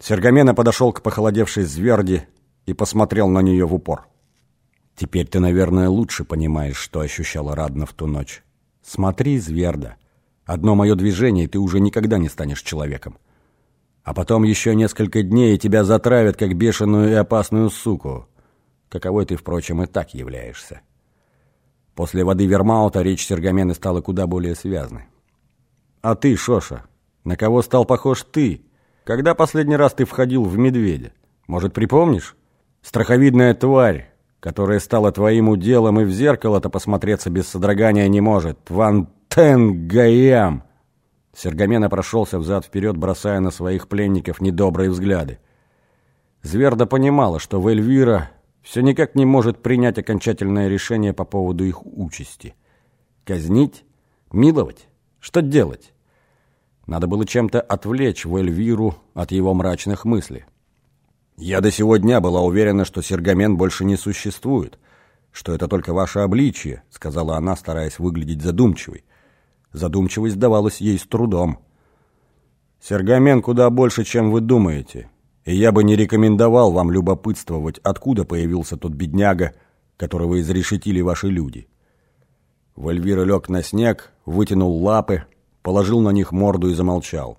Сергамена подошел к похолодевшей зверди и посмотрел на нее в упор. «Теперь ты, наверное, лучше понимаешь, что ощущала Радна в ту ночь. Смотри, зверда. Одно мое движение, и ты уже никогда не станешь человеком. А потом еще несколько дней, и тебя затравят, как бешеную и опасную суку. Каковой ты, впрочем, и так являешься». После воды Вермаута речь Сергамены стала куда более связной. «А ты, Шоша, на кого стал похож ты? Когда последний раз ты входил в медведя? Может, припомнишь? Страховидная тварь, которая стала твоим уделом и в зеркало-то посмотреться без содрогания не может. Ван Тен Сергамена прошелся взад-вперед, бросая на своих пленников недобрые взгляды. Зверда понимала, что Вельвира все никак не может принять окончательное решение по поводу их участи. Казнить? Миловать? Что делать? Надо было чем-то отвлечь Вельвиру от его мрачных мыслей. Я до сего дня была уверена, что Сергамен больше не существует, что это только ваше обличие, сказала она, стараясь выглядеть задумчивой. Задумчивость давалась ей с трудом. Сергамен куда больше, чем вы думаете, и я бы не рекомендовал вам любопытствовать, откуда появился тот бедняга, которого изрешетили ваши люди. Вальвира лег на снег, вытянул лапы, положил на них морду и замолчал.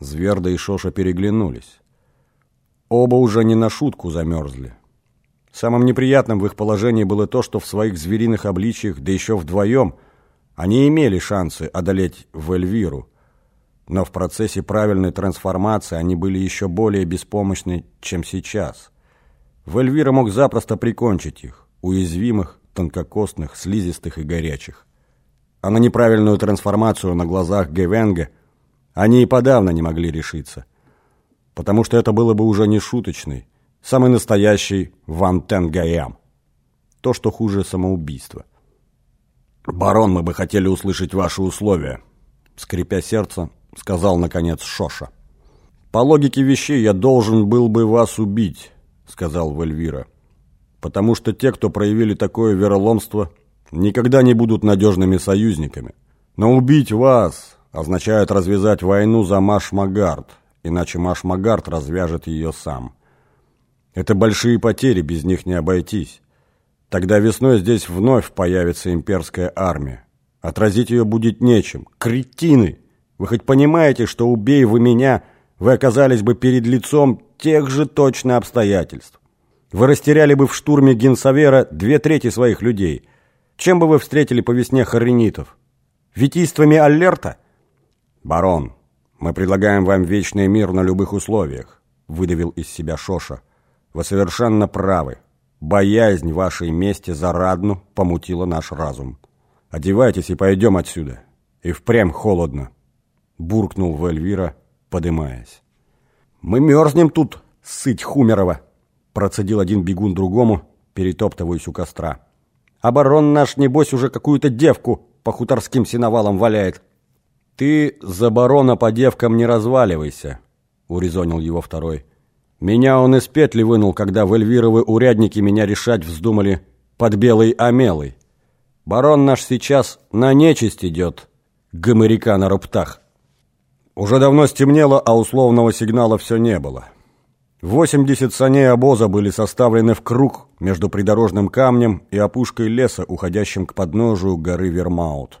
Зверда и Шоша переглянулись. Оба уже не на шутку замерзли. Самым неприятным в их положении было то, что в своих звериных обличиях, да еще вдвоем, они имели шансы одолеть Вельвиру, но в процессе правильной трансформации они были еще более беспомощны, чем сейчас. Вельвира мог запросто прикончить их, уязвимых, тонкокостных, слизистых и горячих. А на неправильную трансформацию на глазах Гевенга они и подавно не могли решиться. Потому что это было бы уже не шуточный, самый настоящий Ван Тенгаям. То, что хуже самоубийства. «Барон, мы бы хотели услышать ваши условия», — скрипя сердце, сказал, наконец, Шоша. «По логике вещей я должен был бы вас убить», — сказал Вельвира. «Потому что те, кто проявили такое вероломство, никогда не будут надежными союзниками. Но убить вас означает развязать войну за Машмагард, иначе Машмагард развяжет ее сам. Это большие потери, без них не обойтись. Тогда весной здесь вновь появится имперская армия. Отразить ее будет нечем. Кретины! Вы хоть понимаете, что убей вы меня, вы оказались бы перед лицом тех же точно обстоятельств? Вы растеряли бы в штурме Генсавера две трети своих людей – чем бы вы встретили по весне хоренитов? Витийствами Аллерта? Барон, мы предлагаем вам вечный мир на любых условиях, выдавил из себя Шоша. Вы совершенно правы. Боязнь вашей мести за Радну помутила наш разум. Одевайтесь и пойдем отсюда. И впрямь холодно, буркнул Вельвира, подымаясь. Мы мерзнем тут, сыть Хумерова, процедил один бегун другому, перетоптываясь у костра. Оборон наш, небось, уже какую-то девку по хуторским сеновалам валяет. Ты за барона по девкам не разваливайся, урезонил его второй. Меня он из петли вынул, когда в Эльвировы урядники меня решать вздумали под белой омелой. Барон наш сейчас на нечисть идет, гоморяка на руптах. Уже давно стемнело, а условного сигнала все не было. 80 саней обоза были составлены в круг между придорожным камнем и опушкой леса, уходящим к подножию горы Вермаут.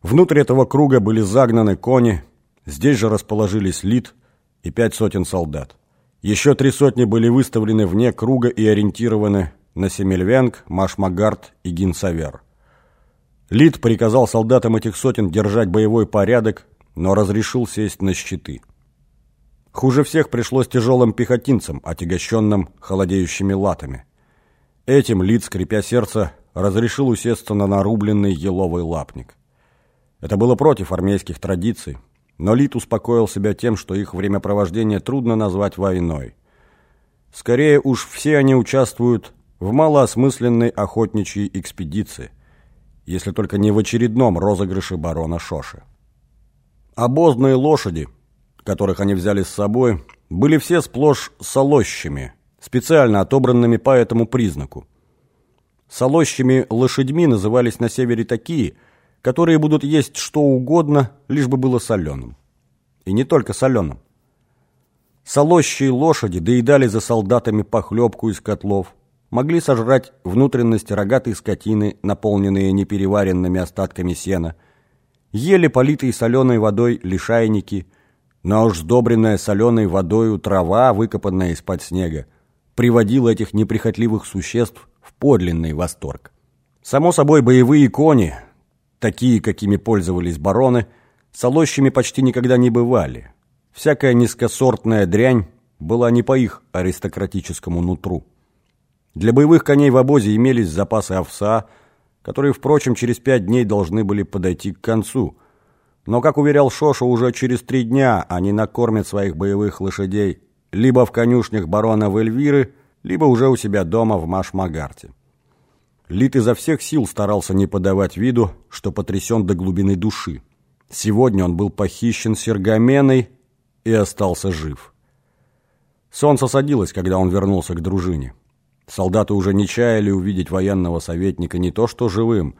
Внутрь этого круга были загнаны кони, здесь же расположились лид и пять сотен солдат. Еще три сотни были выставлены вне круга и ориентированы на Семельвенг, Машмагард и Гинсавер. Лид приказал солдатам этих сотен держать боевой порядок, но разрешил сесть на щиты. Хуже всех пришлось тяжелым пехотинцам, отягощенным холодеющими латами. Этим Лид, скрипя сердце, разрешил усесться на нарубленный еловый лапник. Это было против армейских традиций, но Лид успокоил себя тем, что их времяпровождение трудно назвать войной. Скорее уж все они участвуют в малоосмысленной охотничьей экспедиции, если только не в очередном розыгрыше барона Шоши. Обозные лошади – которых они взяли с собой, были все сплошь солощами, специально отобранными по этому признаку. Солощими лошадьми назывались на севере такие, которые будут есть что угодно, лишь бы было соленым. И не только соленым. Солощие лошади доедали за солдатами похлебку из котлов, могли сожрать внутренности рогатой скотины, наполненные непереваренными остатками сена, ели политые соленой водой лишайники, но уж сдобренная соленой водою трава, выкопанная из-под снега, приводила этих неприхотливых существ в подлинный восторг. Само собой, боевые кони, такие, какими пользовались бароны, солощими почти никогда не бывали – Всякая низкосортная дрянь была не по их аристократическому нутру. Для боевых коней в обозе имелись запасы овса, которые, впрочем, через пять дней должны были подойти к концу. Но, как уверял Шоша, уже через три дня они накормят своих боевых лошадей либо в конюшнях барона Вельвиры, либо уже у себя дома в Машмагарте. Лит изо всех сил старался не подавать виду, что потрясен до глубины души. Сегодня он был похищен Сергаменой и остался жив. Солнце садилось, когда он вернулся к дружине. Солдаты уже не чаяли увидеть военного советника не то что живым,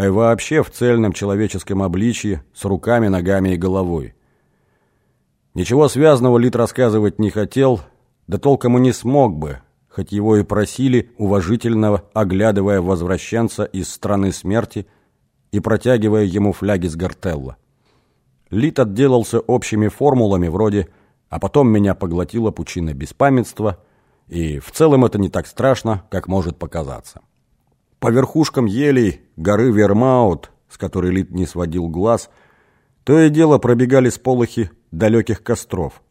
а и вообще в цельном человеческом обличье, с руками, ногами и головой. Ничего связанного Лит рассказывать не хотел, да толком и не смог бы, хоть его и просили, уважительно оглядывая возвращенца из страны смерти и протягивая ему фляги с гортелла. Лит отделался общими формулами вроде «а потом меня поглотила пучина беспамятства», и в целом это не так страшно, как может показаться. По верхушкам елей горы Вермаут, с которой Лит не сводил глаз, то и дело пробегали сполохи далеких костров.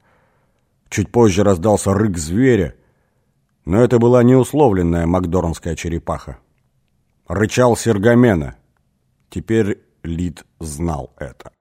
Чуть позже раздался рык зверя, но это была неусловленная макдоронская черепаха. Рычал Сергамена. Теперь Лид знал это.